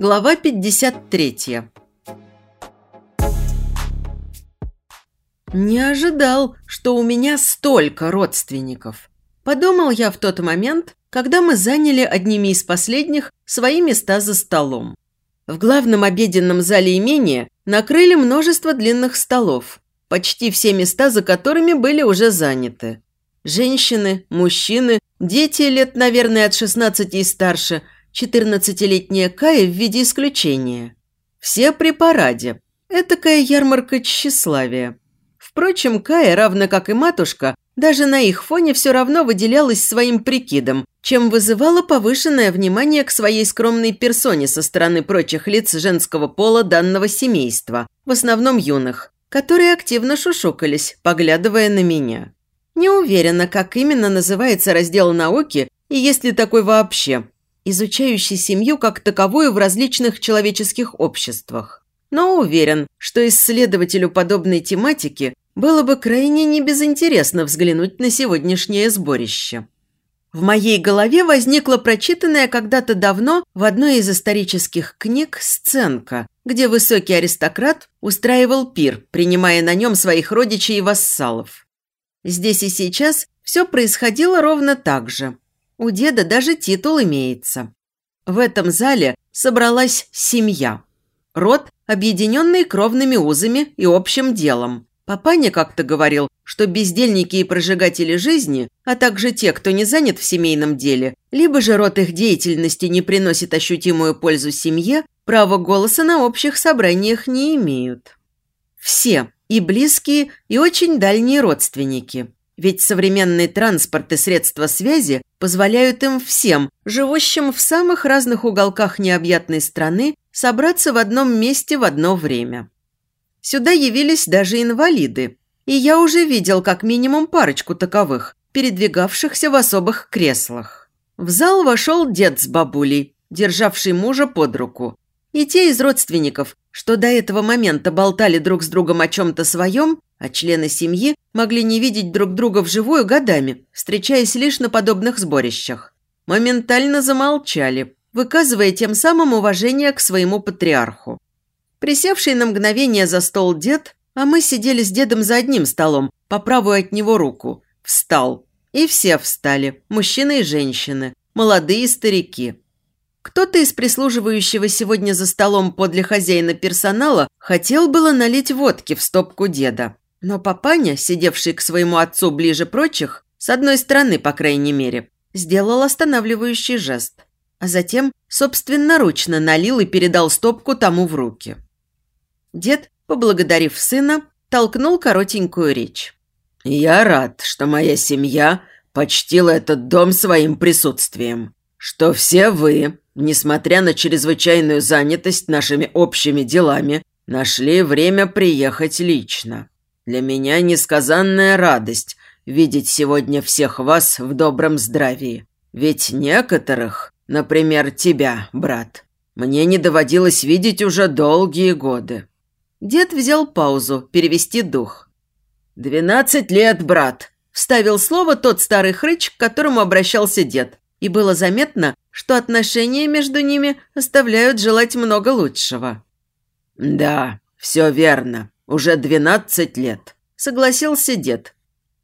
Глава 53 Не ожидал, что у меня столько родственников. Подумал я в тот момент, когда мы заняли одними из последних свои места за столом. В главном обеденном зале имения накрыли множество длинных столов, почти все места за которыми были уже заняты. Женщины, мужчины, дети лет, наверное, от 16 и старше, 14-летняя Кая в виде исключения. Все при параде. Этакая ярмарка тщеславия. Впрочем, Кая, равно как и матушка, даже на их фоне все равно выделялась своим прикидом, чем вызывала повышенное внимание к своей скромной персоне со стороны прочих лиц женского пола данного семейства, в основном юных, которые активно шушукались, поглядывая на меня. Не уверена, как именно называется раздел науки и есть ли такой вообще, изучающий семью как таковую в различных человеческих обществах. Но уверен, что исследователю подобной тематики было бы крайне небезынтересно взглянуть на сегодняшнее сборище. В моей голове возникла прочитанная когда-то давно в одной из исторических книг сценка, где высокий аристократ устраивал пир, принимая на нем своих родичей и вассалов. Здесь и сейчас все происходило ровно так же. У деда даже титул имеется. В этом зале собралась семья. Род, объединенный кровными узами и общим делом, Папаня как-то говорил, что бездельники и прожигатели жизни, а также те, кто не занят в семейном деле, либо же род их деятельности не приносит ощутимую пользу семье, права голоса на общих собраниях не имеют. Все, и близкие, и очень дальние родственники. Ведь современный транспорт и средства связи позволяют им всем, живущим в самых разных уголках необъятной страны, собраться в одном месте в одно время. Сюда явились даже инвалиды, и я уже видел как минимум парочку таковых, передвигавшихся в особых креслах. В зал вошел дед с бабулей, державший мужа под руку. И те из родственников, что до этого момента болтали друг с другом о чем-то своем, а члены семьи могли не видеть друг друга вживую годами, встречаясь лишь на подобных сборищах. Моментально замолчали, выказывая тем самым уважение к своему патриарху. Присевший на мгновение за стол дед, а мы сидели с дедом за одним столом, по правую от него руку, встал. И все встали, мужчины и женщины, молодые и старики. Кто-то из прислуживающего сегодня за столом подле хозяина персонала хотел было налить водки в стопку деда. Но папаня, сидевший к своему отцу ближе прочих, с одной стороны, по крайней мере, сделал останавливающий жест. А затем собственноручно налил и передал стопку тому в руки. Дед, поблагодарив сына, толкнул коротенькую речь. «Я рад, что моя семья почтила этот дом своим присутствием, что все вы, несмотря на чрезвычайную занятость нашими общими делами, нашли время приехать лично. Для меня несказанная радость видеть сегодня всех вас в добром здравии. Ведь некоторых, например, тебя, брат, мне не доводилось видеть уже долгие годы. Дед взял паузу, перевести дух. «Двенадцать лет, брат!» – вставил слово тот старый хрыч, к которому обращался дед. И было заметно, что отношения между ними оставляют желать много лучшего. «Да, все верно. Уже двенадцать лет», – согласился дед.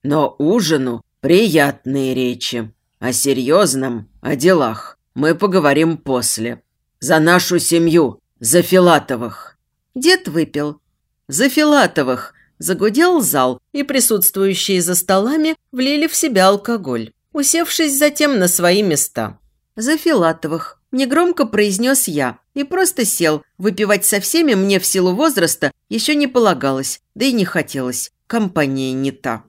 «Но ужину приятные речи. О серьезном, о делах мы поговорим после. За нашу семью, за Филатовых». Дед выпил. «За Филатовых!» Загудел зал, и присутствующие за столами влили в себя алкоголь, усевшись затем на свои места. «За Филатовых!» Негромко произнес я и просто сел. Выпивать со всеми мне в силу возраста еще не полагалось, да и не хотелось. Компания не та.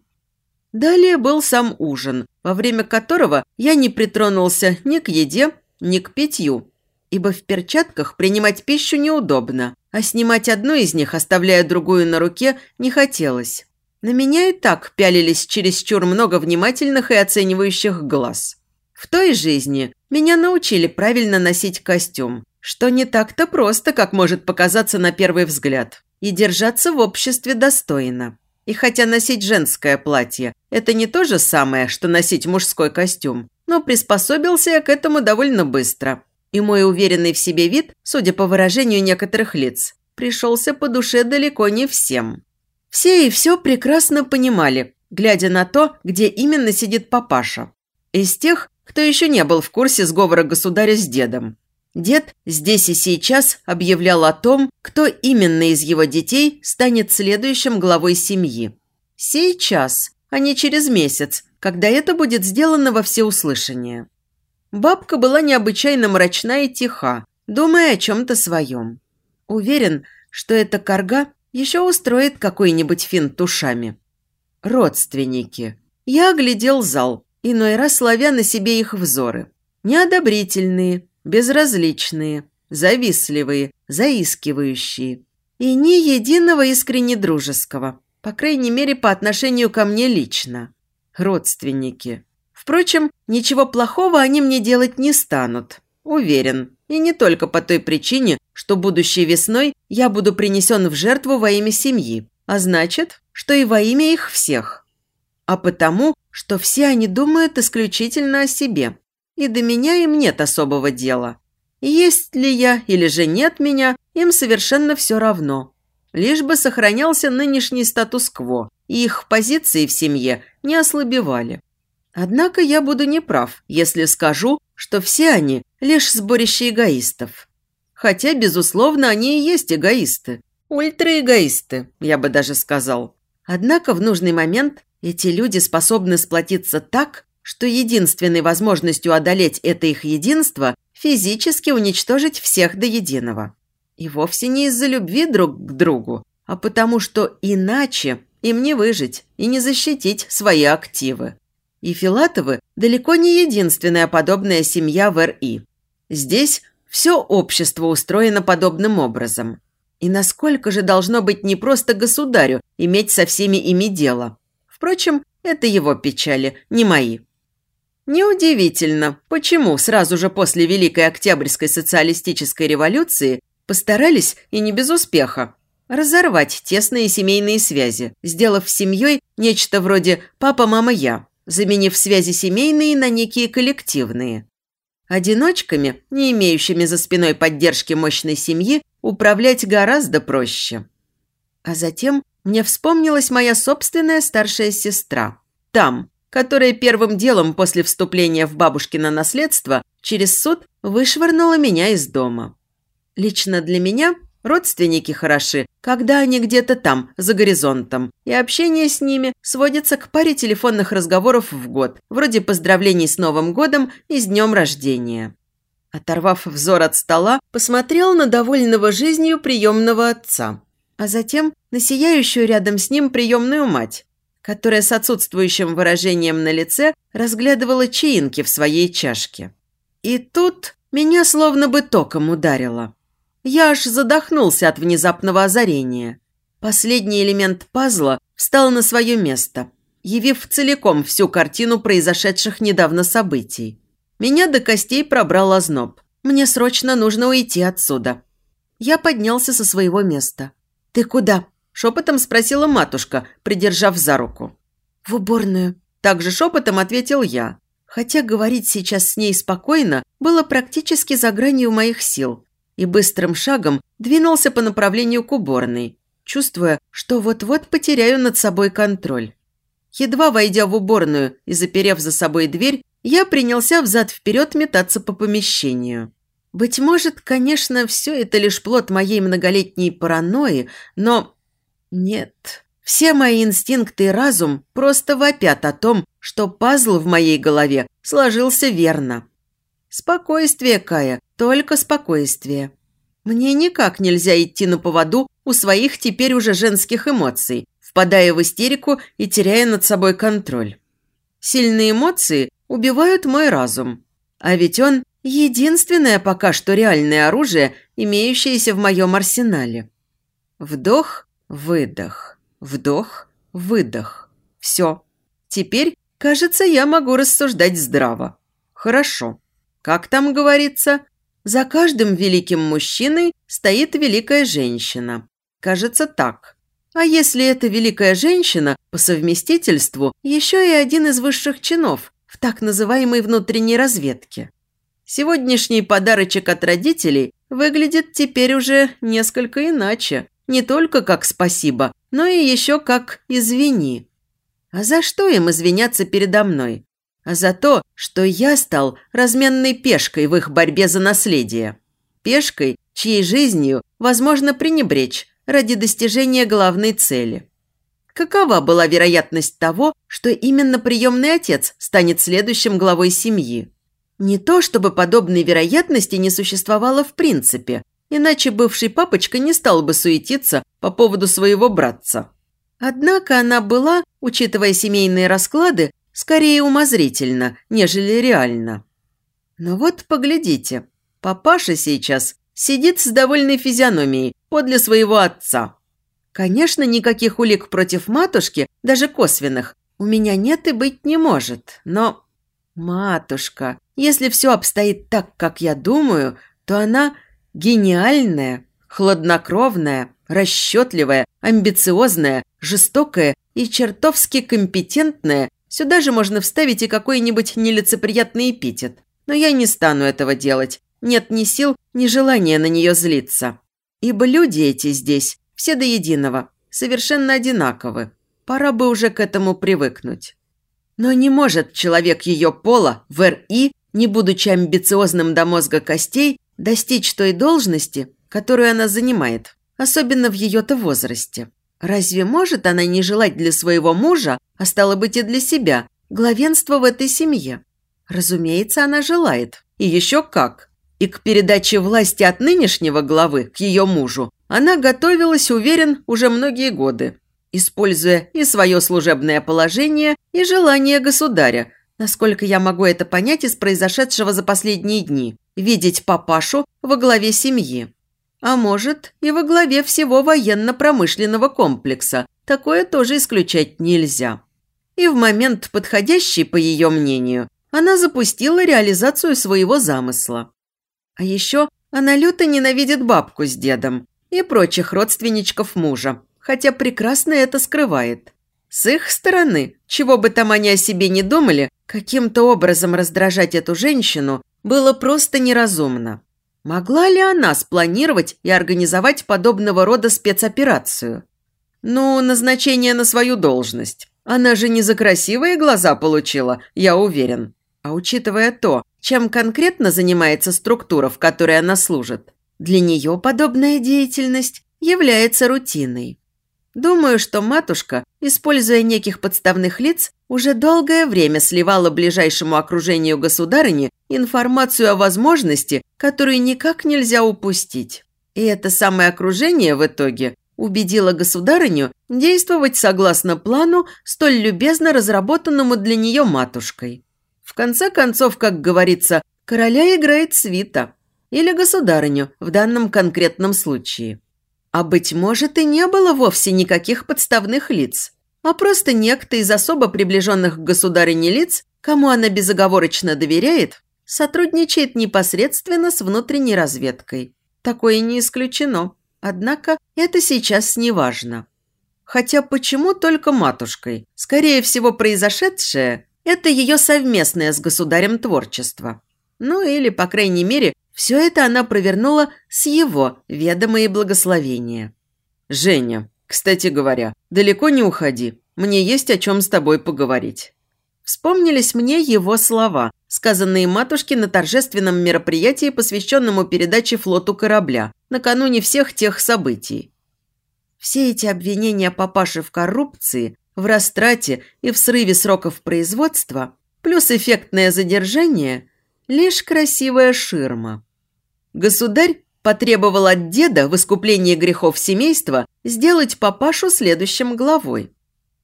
Далее был сам ужин, во время которого я не притронулся ни к еде, ни к питью, ибо в перчатках принимать пищу неудобно а снимать одну из них, оставляя другую на руке, не хотелось. На меня и так пялились чересчур много внимательных и оценивающих глаз. В той жизни меня научили правильно носить костюм, что не так-то просто, как может показаться на первый взгляд, и держаться в обществе достойно. И хотя носить женское платье – это не то же самое, что носить мужской костюм, но приспособился я к этому довольно быстро. И мой уверенный в себе вид, судя по выражению некоторых лиц, пришелся по душе далеко не всем. Все и все прекрасно понимали, глядя на то, где именно сидит папаша. Из тех, кто еще не был в курсе сговора государя с дедом. Дед здесь и сейчас объявлял о том, кто именно из его детей станет следующим главой семьи. Сейчас, а не через месяц, когда это будет сделано во всеуслышание. Бабка была необычайно мрачна и тиха, думая о чем-то своем. Уверен, что эта корга еще устроит какой-нибудь финт ушами. Родственники. Я оглядел зал, иной раз ловя на себе их взоры. Неодобрительные, безразличные, завистливые, заискивающие. И ни единого искренне дружеского, по крайней мере, по отношению ко мне лично. Родственники. Впрочем, ничего плохого они мне делать не станут. Уверен. И не только по той причине, что будущей весной я буду принесен в жертву во имя семьи, а значит, что и во имя их всех. А потому, что все они думают исключительно о себе. И до меня им нет особого дела. Есть ли я или же нет меня, им совершенно все равно. Лишь бы сохранялся нынешний статус-кво, и их позиции в семье не ослабевали. Однако я буду неправ, если скажу, что все они – лишь сборище эгоистов. Хотя, безусловно, они и есть эгоисты. Ультраэгоисты, я бы даже сказал. Однако в нужный момент эти люди способны сплотиться так, что единственной возможностью одолеть это их единство – физически уничтожить всех до единого. И вовсе не из-за любви друг к другу, а потому что иначе им не выжить и не защитить свои активы. И Филатовы далеко не единственная подобная семья в РИ. Здесь все общество устроено подобным образом. И насколько же должно быть не просто государю иметь со всеми ими дело? Впрочем, это его печали, не мои. Неудивительно, почему сразу же после Великой Октябрьской социалистической революции постарались, и не без успеха, разорвать тесные семейные связи, сделав семьей нечто вроде «папа, мама, я», заменив связи семейные на некие коллективные. Одиночками, не имеющими за спиной поддержки мощной семьи, управлять гораздо проще. А затем мне вспомнилась моя собственная старшая сестра. Там, которая первым делом после вступления в бабушкино наследство через суд вышвырнула меня из дома. Лично для меня родственники хороши, когда они где-то там, за горизонтом, и общение с ними сводится к паре телефонных разговоров в год, вроде поздравлений с Новым годом и с днем рождения. Оторвав взор от стола, посмотрел на довольного жизнью приемного отца, а затем на сияющую рядом с ним приемную мать, которая с отсутствующим выражением на лице разглядывала чаинки в своей чашке. И тут меня словно бы током ударило. Я аж задохнулся от внезапного озарения. Последний элемент пазла встал на свое место, явив целиком всю картину произошедших недавно событий. Меня до костей пробрал озноб. Мне срочно нужно уйти отсюда. Я поднялся со своего места. «Ты куда?» – шепотом спросила матушка, придержав за руку. «В уборную». Также шепотом ответил я. Хотя говорить сейчас с ней спокойно было практически за гранью моих сил и быстрым шагом двинулся по направлению к уборной, чувствуя, что вот-вот потеряю над собой контроль. Едва войдя в уборную и заперев за собой дверь, я принялся взад-вперед метаться по помещению. Быть может, конечно, все это лишь плод моей многолетней паранойи, но... Нет. Все мои инстинкты и разум просто вопят о том, что пазл в моей голове сложился верно. Спокойствие, Кая, только спокойствие. Мне никак нельзя идти на поводу у своих теперь уже женских эмоций, впадая в истерику и теряя над собой контроль. Сильные эмоции убивают мой разум. А ведь он – единственное пока что реальное оружие, имеющееся в моем арсенале. Вдох, выдох, вдох, выдох. Все. Теперь, кажется, я могу рассуждать здраво. Хорошо. Как там говорится, за каждым великим мужчиной стоит великая женщина. Кажется так. А если эта великая женщина по совместительству еще и один из высших чинов в так называемой внутренней разведке? Сегодняшний подарочек от родителей выглядит теперь уже несколько иначе. Не только как спасибо, но и еще как «извини». А за что им извиняться передо мной? А за то, что я стал разменной пешкой в их борьбе за наследие. Пешкой, чьей жизнью возможно пренебречь, ради достижения главной цели. Какова была вероятность того, что именно приемный отец станет следующим главой семьи? Не то, чтобы подобной вероятности не существовало в принципе, иначе бывший папочка не стал бы суетиться по поводу своего братца. Однако она была, учитывая семейные расклады, скорее умозрительно, нежели реально. Но вот поглядите, папаша сейчас сидит с довольной физиономией подле своего отца. Конечно, никаких улик против матушки, даже косвенных, у меня нет и быть не может, но... Матушка, если все обстоит так, как я думаю, то она гениальная, хладнокровная, расчетливая, амбициозная, жестокая и чертовски компетентная. Сюда же можно вставить и какой-нибудь нелицеприятный эпитет. Но я не стану этого делать. Нет ни сил, ни желания на нее злиться. Ибо люди эти здесь, все до единого, совершенно одинаковы. Пора бы уже к этому привыкнуть. Но не может человек ее пола в РИ, не будучи амбициозным до мозга костей, достичь той должности, которую она занимает, особенно в ее-то возрасте. Разве может она не желать для своего мужа, а стало быть и для себя, главенства в этой семье? Разумеется, она желает. И еще как. И к передаче власти от нынешнего главы к ее мужу она готовилась, уверен, уже многие годы, используя и свое служебное положение, и желание государя, насколько я могу это понять из произошедшего за последние дни, видеть папашу во главе семьи. А может, и во главе всего военно-промышленного комплекса. Такое тоже исключать нельзя. И в момент подходящий, по ее мнению, она запустила реализацию своего замысла. А еще она люто ненавидит бабку с дедом и прочих родственничков мужа, хотя прекрасно это скрывает. С их стороны, чего бы там они о себе не думали, каким-то образом раздражать эту женщину было просто неразумно. Могла ли она спланировать и организовать подобного рода спецоперацию? Ну, назначение на свою должность. Она же не за красивые глаза получила, я уверен. А учитывая то, чем конкретно занимается структура, в которой она служит, для нее подобная деятельность является рутиной. Думаю, что матушка, используя неких подставных лиц, уже долгое время сливала ближайшему окружению государыни информацию о возможности, которую никак нельзя упустить. И это самое окружение в итоге убедило государыню действовать согласно плану, столь любезно разработанному для нее матушкой. В конце концов, как говорится, короля играет свита. Или государыню в данном конкретном случае. А быть может и не было вовсе никаких подставных лиц, а просто некто из особо приближенных к государыне лиц, кому она безоговорочно доверяет, сотрудничает непосредственно с внутренней разведкой. Такое не исключено. Однако это сейчас не важно. Хотя почему только матушкой? Скорее всего, произошедшее это ее совместное с государем творчество. Ну или, по крайней мере, все это она провернула с его ведома и благословения. «Женя, кстати говоря, далеко не уходи. Мне есть о чем с тобой поговорить». Вспомнились мне его слова, сказанные матушке на торжественном мероприятии, посвященному передаче флоту корабля, накануне всех тех событий. Все эти обвинения папаши в коррупции в растрате и в срыве сроков производства, плюс эффектное задержание – лишь красивая ширма. Государь потребовал от деда в искуплении грехов семейства сделать папашу следующим главой.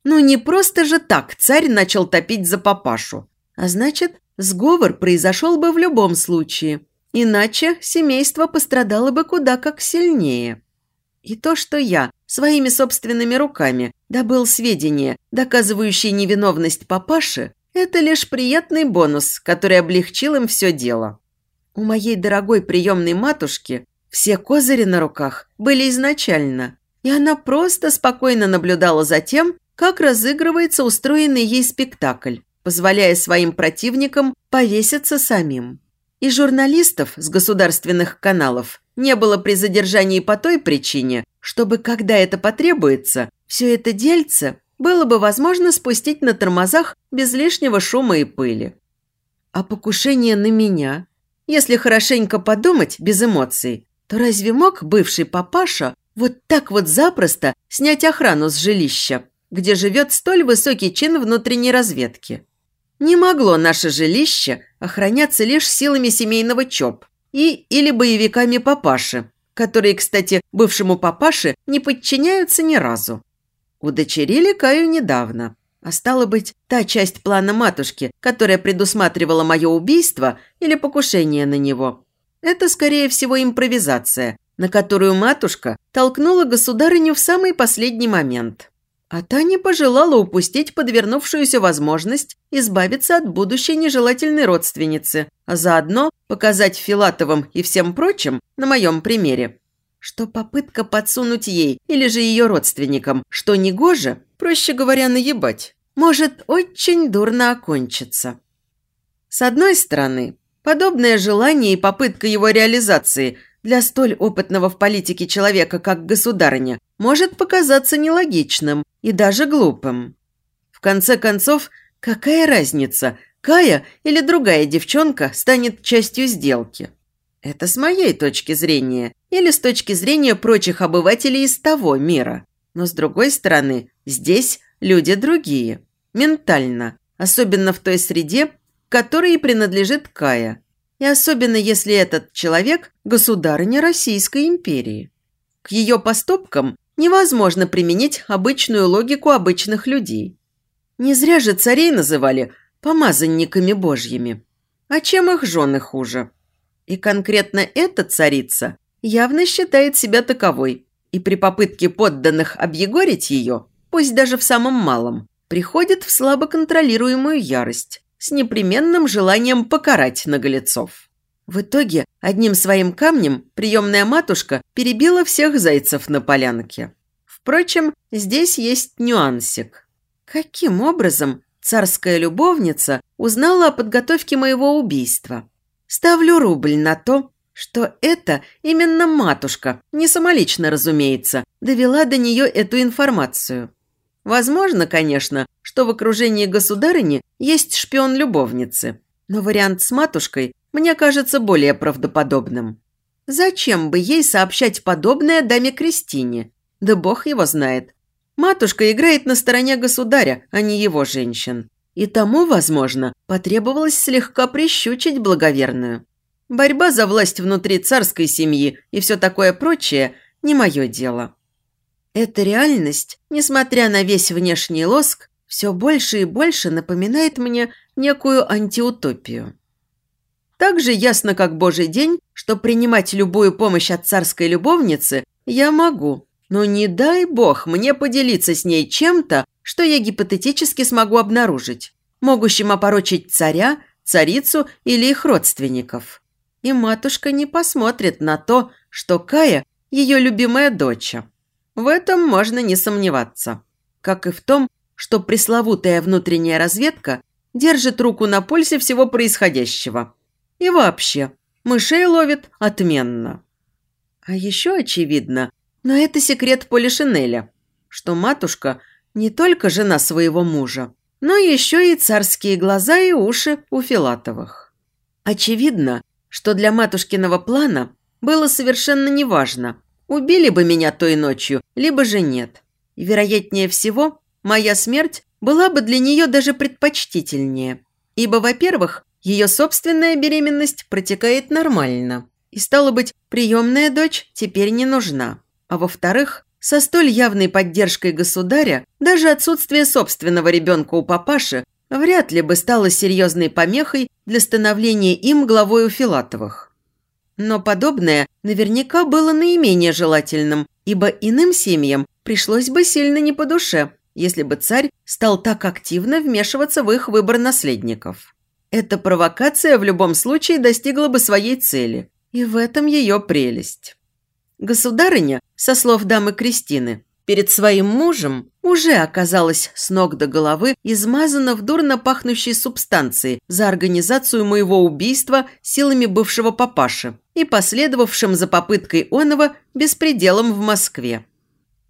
Ну не просто же так царь начал топить за папашу, а значит, сговор произошел бы в любом случае, иначе семейство пострадало бы куда как сильнее. И то, что я своими собственными руками добыл сведения, доказывающие невиновность папаши, это лишь приятный бонус, который облегчил им все дело. У моей дорогой приемной матушки все козыри на руках были изначально, и она просто спокойно наблюдала за тем, как разыгрывается устроенный ей спектакль, позволяя своим противникам повеситься самим. И журналистов с государственных каналов не было при задержании по той причине, чтобы, когда это потребуется, все это дельце было бы возможно спустить на тормозах без лишнего шума и пыли. А покушение на меня? Если хорошенько подумать, без эмоций, то разве мог бывший папаша вот так вот запросто снять охрану с жилища, где живет столь высокий чин внутренней разведки? Не могло наше жилище охраняться лишь силами семейного ЧОП и или боевиками папаши, которые, кстати, бывшему папаше не подчиняются ни разу. Удочерили Каю недавно. А стало быть, та часть плана матушки, которая предусматривала мое убийство или покушение на него. Это, скорее всего, импровизация, на которую матушка толкнула государыню в самый последний момент. А та не пожелала упустить подвернувшуюся возможность избавиться от будущей нежелательной родственницы, а заодно показать Филатовым и всем прочим, на моем примере, что попытка подсунуть ей или же ее родственникам, что негоже, проще говоря, наебать, может очень дурно окончиться. С одной стороны, подобное желание и попытка его реализации для столь опытного в политике человека, как государыня, может показаться нелогичным и даже глупым. В конце концов, какая разница, Кая или другая девчонка станет частью сделки? Это с моей точки зрения или с точки зрения прочих обывателей из того мира. Но с другой стороны, здесь люди другие. Ментально. Особенно в той среде, которой принадлежит Кая. И особенно если этот человек – государыня Российской империи. К ее поступкам невозможно применить обычную логику обычных людей. Не зря же царей называли помазанниками божьими. А чем их жены хуже? И конкретно эта царица явно считает себя таковой, и при попытке подданных объегорить ее, пусть даже в самом малом, приходит в слабо контролируемую ярость с непременным желанием покарать наголецов. В итоге одним своим камнем приемная матушка перебила всех зайцев на полянке. Впрочем, здесь есть нюансик. Каким образом царская любовница узнала о подготовке моего убийства? Ставлю рубль на то, что это именно матушка, не самолично, разумеется, довела до нее эту информацию. Возможно, конечно, что в окружении государыни есть шпион любовницы, но вариант с матушкой мне кажется более правдоподобным. Зачем бы ей сообщать подобное даме Кристине? Да бог его знает. Матушка играет на стороне государя, а не его женщин. И тому, возможно, потребовалось слегка прищучить благоверную. Борьба за власть внутри царской семьи и все такое прочее – не мое дело. Эта реальность, несмотря на весь внешний лоск, все больше и больше напоминает мне некую антиутопию. Так же ясно, как божий день, что принимать любую помощь от царской любовницы я могу, но не дай бог мне поделиться с ней чем-то, что я гипотетически смогу обнаружить, могущим опорочить царя, царицу или их родственников. И матушка не посмотрит на то, что Кая – ее любимая дочь. В этом можно не сомневаться. Как и в том, что пресловутая внутренняя разведка держит руку на пульсе всего происходящего. И вообще, мышей ловит отменно. А еще очевидно, но это секрет Полишинеля, что матушка – не только жена своего мужа, но еще и царские глаза и уши у Филатовых. Очевидно, что для матушкиного плана было совершенно неважно, убили бы меня той ночью, либо же нет. И, вероятнее всего, моя смерть была бы для нее даже предпочтительнее, ибо, во-первых, ее собственная беременность протекает нормально, и, стало быть, приемная дочь теперь не нужна. А во-вторых, со столь явной поддержкой государя даже отсутствие собственного ребенка у папаши вряд ли бы стало серьезной помехой для становления им главой у Филатовых. Но подобное наверняка было наименее желательным, ибо иным семьям пришлось бы сильно не по душе, если бы царь стал так активно вмешиваться в их выбор наследников. Эта провокация в любом случае достигла бы своей цели. И в этом ее прелесть. Государыня, со слов дамы Кристины, перед своим мужем уже оказалась с ног до головы измазана в дурно пахнущей субстанции за организацию моего убийства силами бывшего папаши и последовавшим за попыткой оного беспределом в Москве.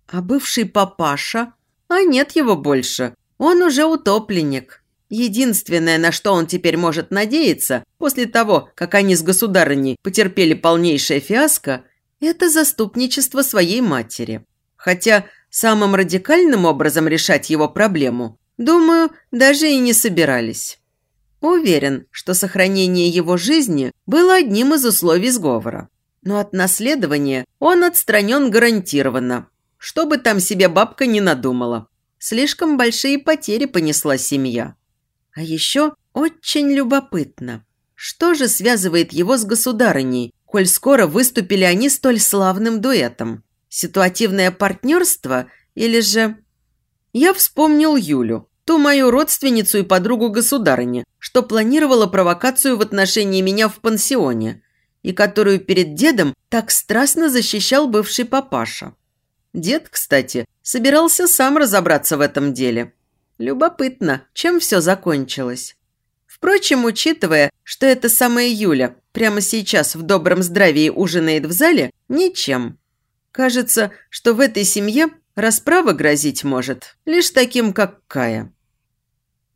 А бывший папаша? А нет его больше. Он уже утопленник. Единственное, на что он теперь может надеяться, после того, как они с государыней потерпели полнейшее фиаско, это заступничество своей матери. Хотя самым радикальным образом решать его проблему, думаю, даже и не собирались. Уверен, что сохранение его жизни было одним из условий сговора. Но от наследования он отстранен гарантированно, что бы там себе бабка не надумала. Слишком большие потери понесла семья. А еще очень любопытно, что же связывает его с государыней, коль скоро выступили они столь славным дуэтом? Ситуативное партнерство или же... Я вспомнил Юлю, ту мою родственницу и подругу государыни, что планировала провокацию в отношении меня в пансионе и которую перед дедом так страстно защищал бывший папаша. Дед, кстати, собирался сам разобраться в этом деле. Любопытно, чем все закончилось. Впрочем, учитывая, что эта самая Юля прямо сейчас в добром здравии ужинает в зале, ничем. Кажется, что в этой семье расправа грозить может лишь таким, как Кая.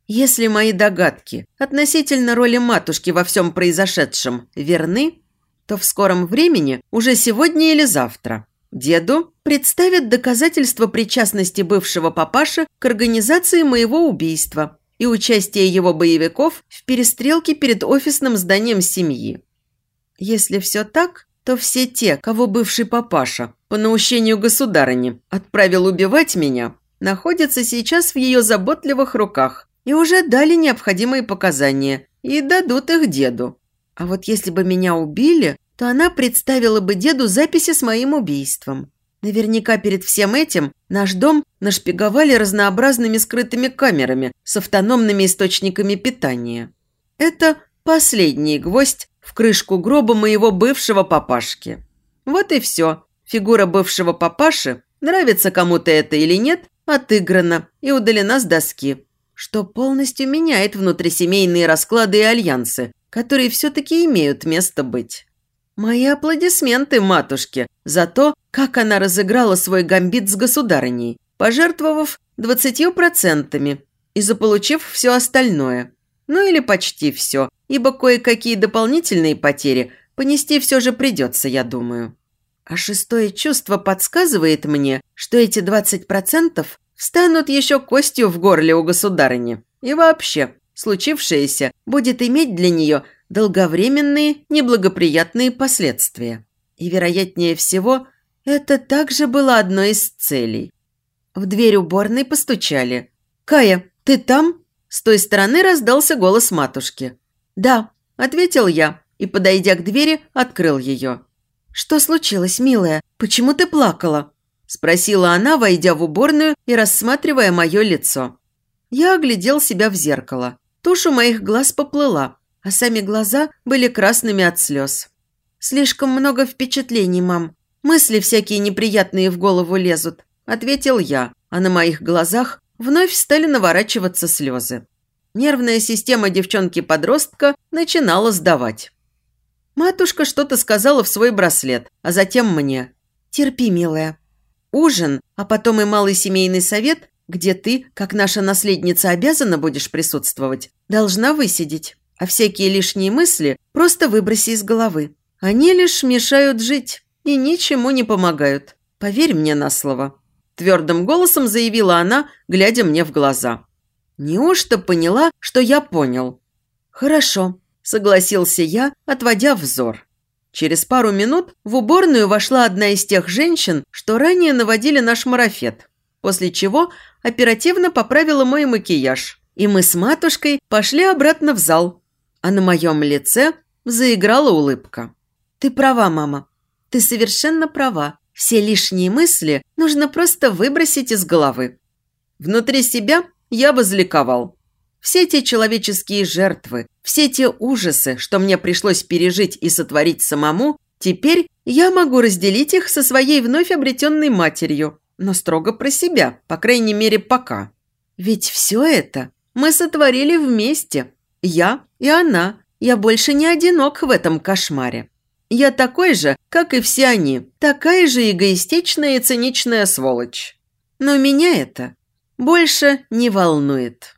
Если мои догадки относительно роли матушки во всем произошедшем верны, то в скором времени, уже сегодня или завтра, Деду представят доказательства причастности бывшего папаши к организации моего убийства и участия его боевиков в перестрелке перед офисным зданием семьи. Если все так, то все те, кого бывший папаша по наущению государыни отправил убивать меня, находятся сейчас в ее заботливых руках и уже дали необходимые показания и дадут их деду. А вот если бы меня убили, то она представила бы деду записи с моим убийством. Наверняка перед всем этим наш дом нашпиговали разнообразными скрытыми камерами с автономными источниками питания. Это последний гвоздь в крышку гроба моего бывшего папашки. Вот и все. Фигура бывшего папаши, нравится кому-то это или нет, отыграна и удалена с доски, что полностью меняет внутрисемейные расклады и альянсы, которые все-таки имеют место быть. Мои аплодисменты матушке за то, как она разыграла свой гамбит с государыней, пожертвовав двадцатью процентами и заполучив все остальное. Ну или почти все, ибо кое-какие дополнительные потери понести все же придется, я думаю. А шестое чувство подсказывает мне, что эти двадцать процентов встанут еще костью в горле у государыни. И вообще, случившееся будет иметь для нее – долговременные неблагоприятные последствия. И, вероятнее всего, это также было одной из целей. В дверь уборной постучали. «Кая, ты там?» С той стороны раздался голос матушки. «Да», – ответил я и, подойдя к двери, открыл ее. «Что случилось, милая? Почему ты плакала?» – спросила она, войдя в уборную и рассматривая мое лицо. Я оглядел себя в зеркало. Тушь у моих глаз поплыла, а сами глаза были красными от слез. «Слишком много впечатлений, мам. Мысли всякие неприятные в голову лезут», – ответил я, а на моих глазах вновь стали наворачиваться слезы. Нервная система девчонки-подростка начинала сдавать. Матушка что-то сказала в свой браслет, а затем мне. «Терпи, милая. Ужин, а потом и малый семейный совет, где ты, как наша наследница, обязана будешь присутствовать, должна высидеть а всякие лишние мысли просто выброси из головы. Они лишь мешают жить и ничему не помогают. Поверь мне на слово». Твердым голосом заявила она, глядя мне в глаза. «Неужто поняла, что я понял?» «Хорошо», – согласился я, отводя взор. Через пару минут в уборную вошла одна из тех женщин, что ранее наводили наш марафет, после чего оперативно поправила мой макияж, и мы с матушкой пошли обратно в зал, а на моем лице заиграла улыбка. «Ты права, мама. Ты совершенно права. Все лишние мысли нужно просто выбросить из головы». Внутри себя я возликовал. Все те человеческие жертвы, все те ужасы, что мне пришлось пережить и сотворить самому, теперь я могу разделить их со своей вновь обретенной матерью, но строго про себя, по крайней мере, пока. Ведь все это мы сотворили вместе. Я и она. Я больше не одинок в этом кошмаре. Я такой же, как и все они, такая же эгоистичная и циничная сволочь. Но меня это больше не волнует.